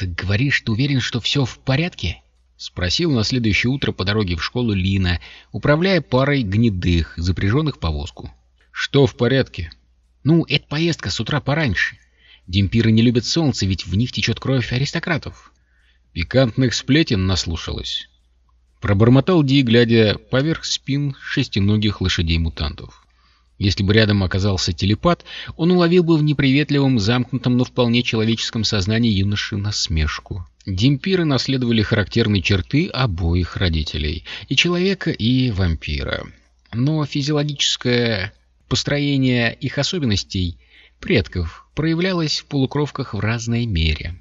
«Так говоришь, ты уверен, что все в порядке?» — спросил на следующее утро по дороге в школу Лина, управляя парой гнедых, запряженных в повозку. «Что в порядке?» «Ну, это поездка с утра пораньше. Демпиры не любят солнце, ведь в них течет кровь аристократов». Пикантных сплетен наслушалась. Пробормотал Ди, глядя поверх спин шестиногих лошадей-мутантов. Если бы рядом оказался телепат, он уловил бы в неприветливом, замкнутом, но вполне человеческом сознании юноши насмешку. Демпиры наследовали характерные черты обоих родителей, и человека, и вампира. Но физиологическое построение их особенностей, предков, проявлялось в полукровках в разной мере.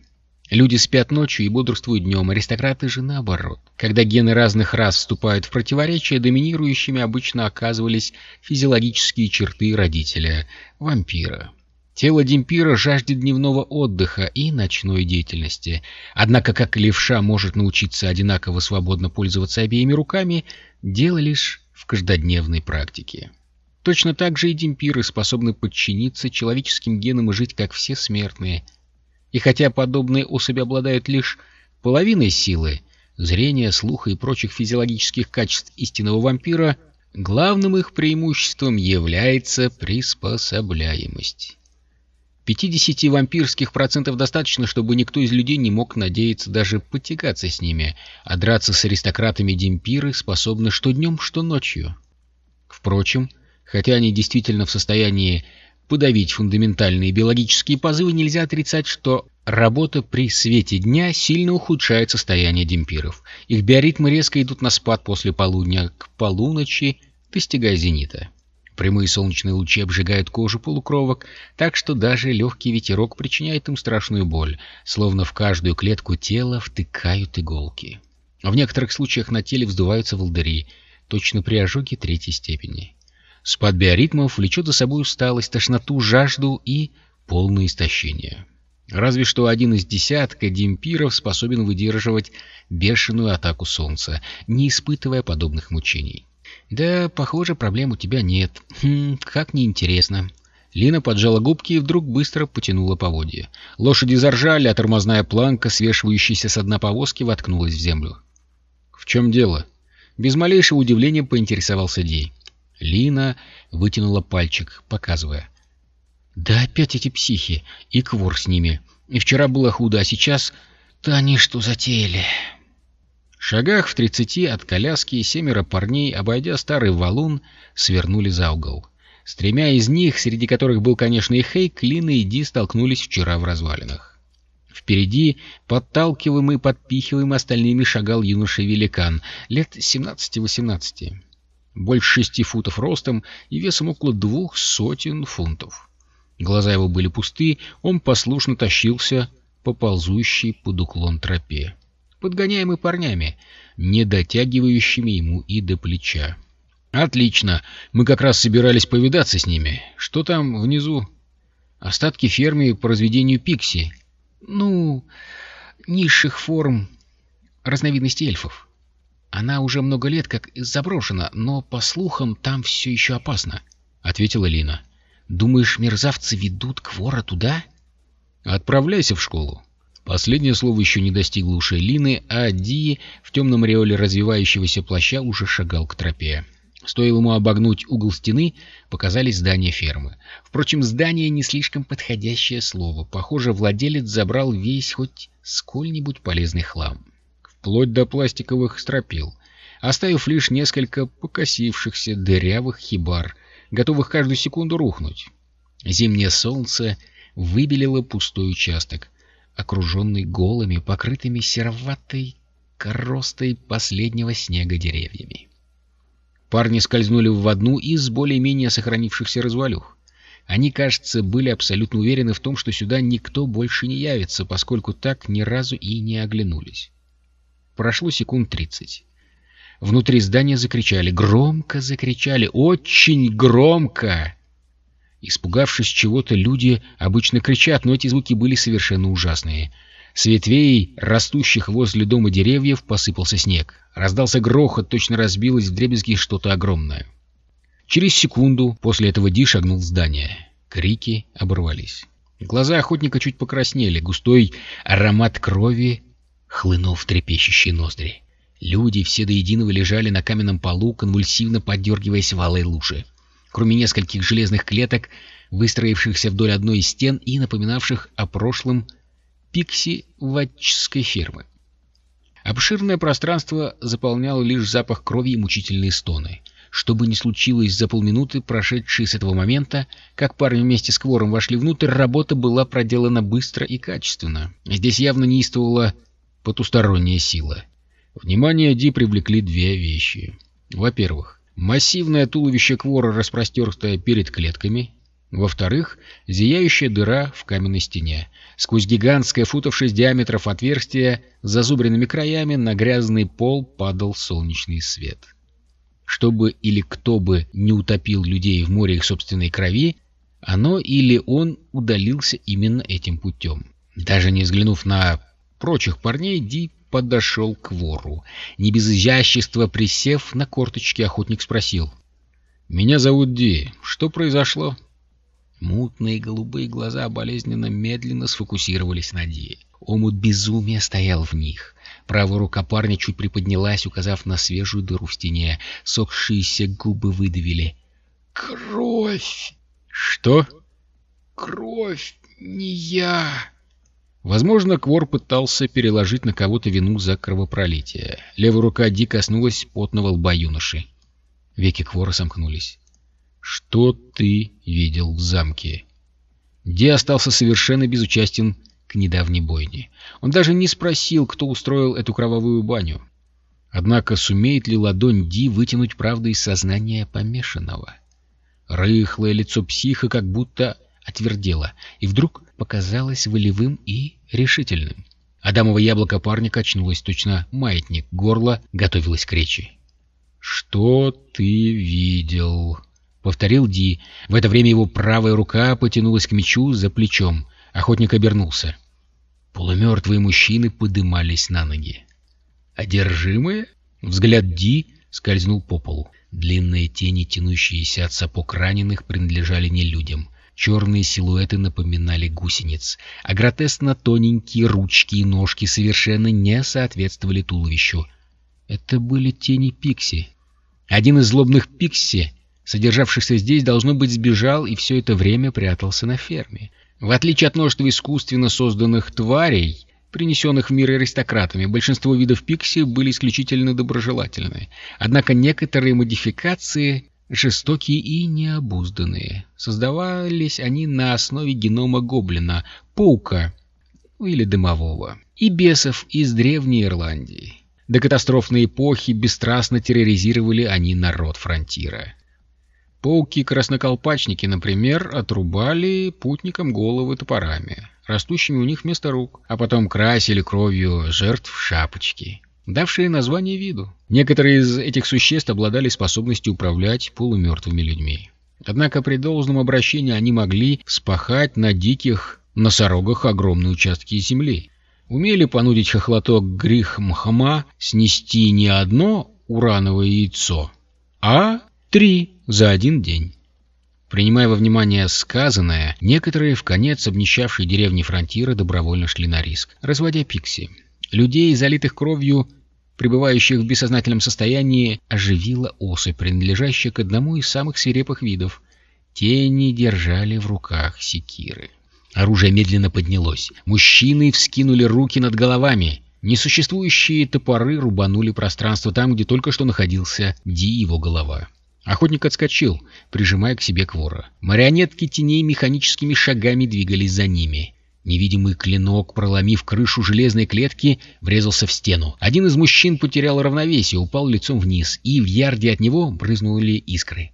Люди спят ночью и бодрствуют днем, аристократы же наоборот. Когда гены разных рас вступают в противоречие, доминирующими обычно оказывались физиологические черты родителя, вампира. Тело Демпира жаждет дневного отдыха и ночной деятельности. Однако, как левша может научиться одинаково свободно пользоваться обеими руками, дело лишь в каждодневной практике. Точно так же и демпиры способны подчиниться человеческим генам и жить, как все смертные – и хотя подобные особи обладают лишь половиной силы, зрения, слуха и прочих физиологических качеств истинного вампира, главным их преимуществом является приспособляемость. 50 вампирских процентов достаточно, чтобы никто из людей не мог надеяться даже потягаться с ними, а драться с аристократами демпиры способны что днем, что ночью. Впрочем, хотя они действительно в состоянии подавить фундаментальные биологические позывы, нельзя отрицать, что работа при свете дня сильно ухудшает состояние демпиров. Их биоритмы резко идут на спад после полудня к полуночи, достигая зенита. Прямые солнечные лучи обжигают кожу полукровок, так что даже легкий ветерок причиняет им страшную боль, словно в каждую клетку тела втыкают иголки. В некоторых случаях на теле вздуваются волдыри, точно при ожоге третьей степени. Спад биоритмов влечет за собой усталость, тошноту, жажду и полное истощение. Разве что один из десятка демпиров способен выдерживать бешеную атаку солнца, не испытывая подобных мучений. «Да, похоже, проблем у тебя нет. Хм, как неинтересно». Лина поджала губки и вдруг быстро потянула поводья. Лошади заржали, а тормозная планка, свешивающаяся с дна повозки, воткнулась в землю. «В чем дело?» Без малейшего удивления поинтересовался Дей. Лина вытянула пальчик, показывая. «Да опять эти психи, и квор с ними. И вчера было худо, а сейчас... Да они что затеяли?» В шагах в тридцати от коляски семеро парней, обойдя старый валун, свернули за угол. С тремя из них, среди которых был, конечно, и Хейк, Лина и Ди столкнулись вчера в развалинах. Впереди, подталкиваемый, подпихиваемый остальными, шагал юноша-великан, лет семнадцати-восемнадцати больше шести футов ростом и весом около двух сотен фунтов. Глаза его были пусты, он послушно тащился по ползущей под уклон тропе, подгоняемый парнями, не дотягивающими ему и до плеча. «Отлично! Мы как раз собирались повидаться с ними. Что там внизу?» «Остатки фермы по разведению пикси. Ну, низших форм разновидности эльфов». Она уже много лет как заброшена, но, по слухам, там все еще опасно, — ответила Лина. — Думаешь, мерзавцы ведут Квора туда? — Отправляйся в школу. Последнее слово еще не достигло ушей Лины, а Ди в темном реоле развивающегося плаща уже шагал к тропе. Стоило ему обогнуть угол стены, показались здания фермы. Впрочем, здание не слишком подходящее слово. Похоже, владелец забрал весь хоть сколь-нибудь полезный хлам вплоть до пластиковых стропил, оставив лишь несколько покосившихся дырявых хибар, готовых каждую секунду рухнуть. Зимнее солнце выбелило пустой участок, окруженный голыми, покрытыми сероватой коростой последнего снега деревьями. Парни скользнули в одну из более-менее сохранившихся развалюх. Они, кажется, были абсолютно уверены в том, что сюда никто больше не явится, поскольку так ни разу и не оглянулись. Прошло секунд тридцать. Внутри здания закричали, громко закричали, очень громко. Испугавшись чего-то, люди обычно кричат, но эти звуки были совершенно ужасные. С ветвей, растущих возле дома деревьев, посыпался снег. Раздался грохот, точно разбилось в дребезги что-то огромное. Через секунду после этого Ди шагнул в здание. Крики оборвались. Глаза охотника чуть покраснели, густой аромат крови хлынул в трепещущие ноздри. Люди все до единого лежали на каменном полу, конвульсивно поддергиваясь в алой лужи. Кроме нескольких железных клеток, выстроившихся вдоль одной из стен и напоминавших о прошлом пикси-ватчской фермы. Обширное пространство заполнял лишь запах крови и мучительные стоны. Что бы ни случилось за полминуты, прошедшие с этого момента, как парни вместе с Квором вошли внутрь, работа была проделана быстро и качественно. Здесь явно неистовала потусторонняя сила. Внимание Ди привлекли две вещи. Во-первых, массивное туловище Квора, распростертое перед клетками. Во-вторых, зияющая дыра в каменной стене. Сквозь гигантское футов шесть диаметров отверстие с зазубренными краями на грязный пол падал солнечный свет. Чтобы или кто бы не утопил людей в море их собственной крови, оно или он удалился именно этим путем. Даже не взглянув на прочих парней, Ди подошел к вору. Не без изящества присев на корточки, охотник спросил. «Меня зовут Ди. Что произошло?» Мутные голубые глаза болезненно медленно сфокусировались на Ди. Омут безумия стоял в них. Правая рука парня чуть приподнялась, указав на свежую дыру в стене. Сохшиеся губы выдавили. «Кровь!» «Что?» «Кровь! Не я!» Возможно, Квор пытался переложить на кого-то вину за кровопролитие. Левая рука Ди коснулась потного лба юноши. Веки Квора сомкнулись. «Что ты видел в замке?» Ди остался совершенно безучастен к недавней бойне. Он даже не спросил, кто устроил эту кровавую баню. Однако сумеет ли ладонь Ди вытянуть правду из сознания помешанного? Рыхлое лицо психа как будто отвердело, и вдруг показалось волевым и решительным. Адамово яблоко парня качнулось точно маятник, горло готовилось к речи. «Что ты видел?» — повторил Ди. В это время его правая рука потянулась к мечу за плечом. Охотник обернулся. Полумертвые мужчины подымались на ноги. «Одержимые?» Взгляд Ди скользнул по полу. Длинные тени, тянущиеся от сапог раненых, принадлежали не людям. Черные силуэты напоминали гусениц, а гротескно тоненькие ручки и ножки совершенно не соответствовали туловищу. Это были тени Пикси. Один из злобных Пикси, содержавшихся здесь, должно быть, сбежал и все это время прятался на ферме. В отличие от множества искусственно созданных тварей, принесенных в мир аристократами, большинство видов пикси были исключительно доброжелательны. Однако некоторые модификации жестокие и необузданные. Создавались они на основе генома гоблина, паука или дымового, и бесов из Древней Ирландии. До катастрофной эпохи бесстрастно терроризировали они народ фронтира. Пауки-красноколпачники, например, отрубали путникам головы топорами, растущими у них вместо рук, а потом красили кровью жертв шапочки, давшие название виду. Некоторые из этих существ обладали способностью управлять полумертвыми людьми. Однако при должном обращении они могли спахать на диких носорогах огромные участки земли. Умели понудить хохлоток Грих Мхама снести не одно урановое яйцо, а три за один день. Принимая во внимание сказанное, некоторые в конец обнищавшие деревни фронтира добровольно шли на риск, разводя пикси. Людей, залитых кровью, пребывающих в бессознательном состоянии, оживила особь, принадлежащая к одному из самых свирепых видов. Тени держали в руках секиры. Оружие медленно поднялось. Мужчины вскинули руки над головами. Несуществующие топоры рубанули пространство там, где только что находился Ди его голова. Охотник отскочил, прижимая к себе Квора. Марионетки теней механическими шагами двигались за ними. Невидимый клинок, проломив крышу железной клетки, врезался в стену. Один из мужчин потерял равновесие, упал лицом вниз, и в ярде от него брызнули искры.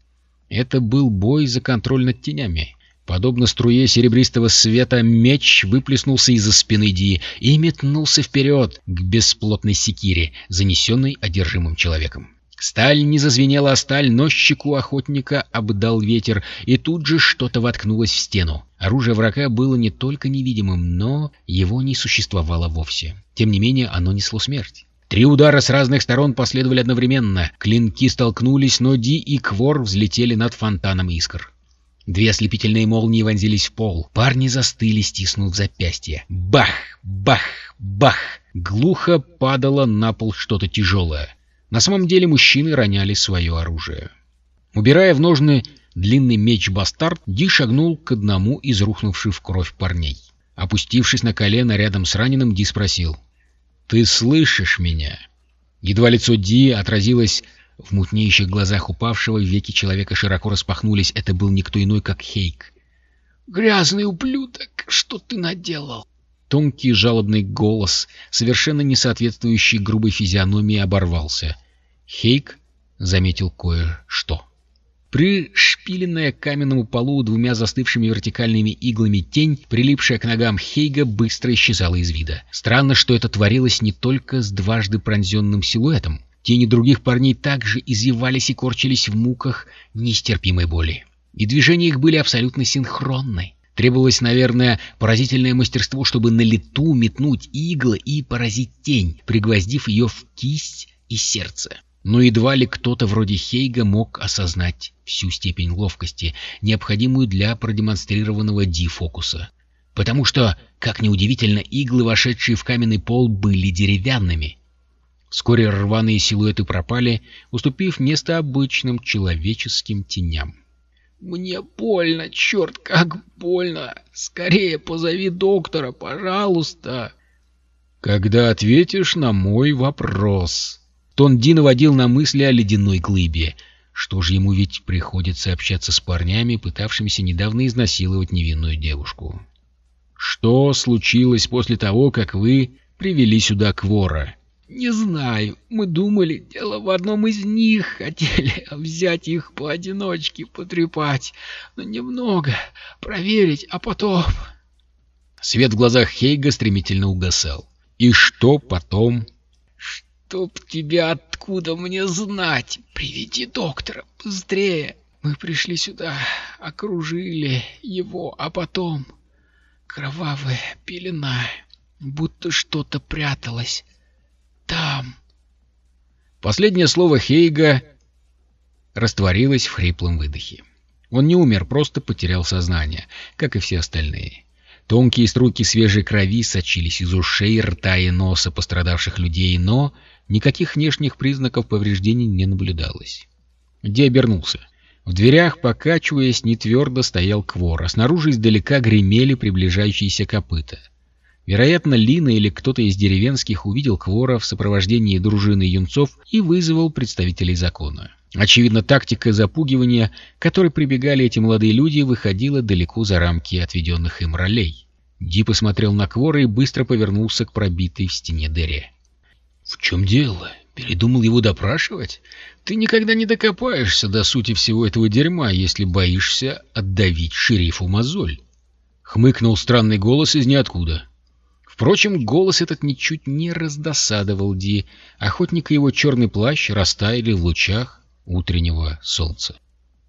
Это был бой за контроль над тенями. Подобно струе серебристого света, меч выплеснулся из-за спины Ди и метнулся вперед к бесплотной секире, занесенной одержимым человеком. Сталь не зазвенела о сталь, но щеку охотника обдал ветер, и тут же что-то воткнулось в стену. Оружие врага было не только невидимым, но его не существовало вовсе. Тем не менее, оно несло смерть. Три удара с разных сторон последовали одновременно. Клинки столкнулись, но Ди и Квор взлетели над фонтаном искр. Две ослепительные молнии вонзились в пол. Парни застыли, стиснув запястья. Бах! Бах! Бах! Глухо падало на пол что-то тяжелое. На самом деле мужчины роняли свое оружие. Убирая в ножны длинный меч-бастард, Ди шагнул к одному из рухнувших в кровь парней. Опустившись на колено рядом с раненым, Ди спросил. «Ты слышишь меня?» Едва лицо Ди отразилось в мутнеющих глазах упавшего, веки человека широко распахнулись. Это был никто иной, как Хейк. «Грязный ублюдок, что ты наделал?» Тонкий жалобный голос, совершенно не соответствующий грубой физиономии, оборвался. Хейк заметил кое-что. Пришпиленная к каменному полу двумя застывшими вертикальными иглами тень, прилипшая к ногам Хейга, быстро исчезала из вида. Странно, что это творилось не только с дважды пронзенным силуэтом. Тени других парней также извивались и корчились в муках нестерпимой боли. И движения их были абсолютно синхронны. Требовалось, наверное, поразительное мастерство, чтобы на лету метнуть иглы и поразить тень, пригвоздив ее в кисть и сердце. Но едва ли кто-то вроде Хейга мог осознать всю степень ловкости, необходимую для продемонстрированного Ди-фокуса. Потому что, как неудивительно, иглы, вошедшие в каменный пол, были деревянными — Вскоре рваные силуэты пропали, уступив место обычным человеческим теням. «Мне больно, черт, как больно! Скорее позови доктора, пожалуйста!» «Когда ответишь на мой вопрос...» Тон Ди наводил на мысли о ледяной глыбе. Что же ему ведь приходится общаться с парнями, пытавшимися недавно изнасиловать невинную девушку? «Что случилось после того, как вы привели сюда Квора?» «Не знаю. Мы думали, дело в одном из них. Хотели взять их поодиночке, потрепать. Но немного. Проверить, а потом...» Свет в глазах Хейга стремительно угасал. «И что потом?» «Чтоб тебя откуда мне знать? Приведи доктора, быстрее!» Мы пришли сюда, окружили его, а потом... Кровавая пелена, будто что-то пряталось там. Последнее слово Хейга растворилось в хриплом выдохе. Он не умер, просто потерял сознание, как и все остальные. Тонкие струйки свежей крови сочились из ушей, рта и носа пострадавших людей, но никаких внешних признаков повреждений не наблюдалось. Ди обернулся. В дверях, покачиваясь, нетвердо стоял Квор, а снаружи издалека гремели приближающиеся копыта — Вероятно, Лина или кто-то из деревенских увидел Квора в сопровождении дружины юнцов и вызвал представителей закона. Очевидно, тактика запугивания, которой прибегали эти молодые люди, выходила далеко за рамки отведенных им ролей. Ди посмотрел на Квора и быстро повернулся к пробитой в стене дыре. «В чем дело? Передумал его допрашивать? Ты никогда не докопаешься до сути всего этого дерьма, если боишься отдавить шерифу мозоль». Хмыкнул странный голос из ниоткуда. Впрочем, голос этот ничуть не раздосадовал Ди. Охотник и его черный плащ растаяли в лучах утреннего солнца.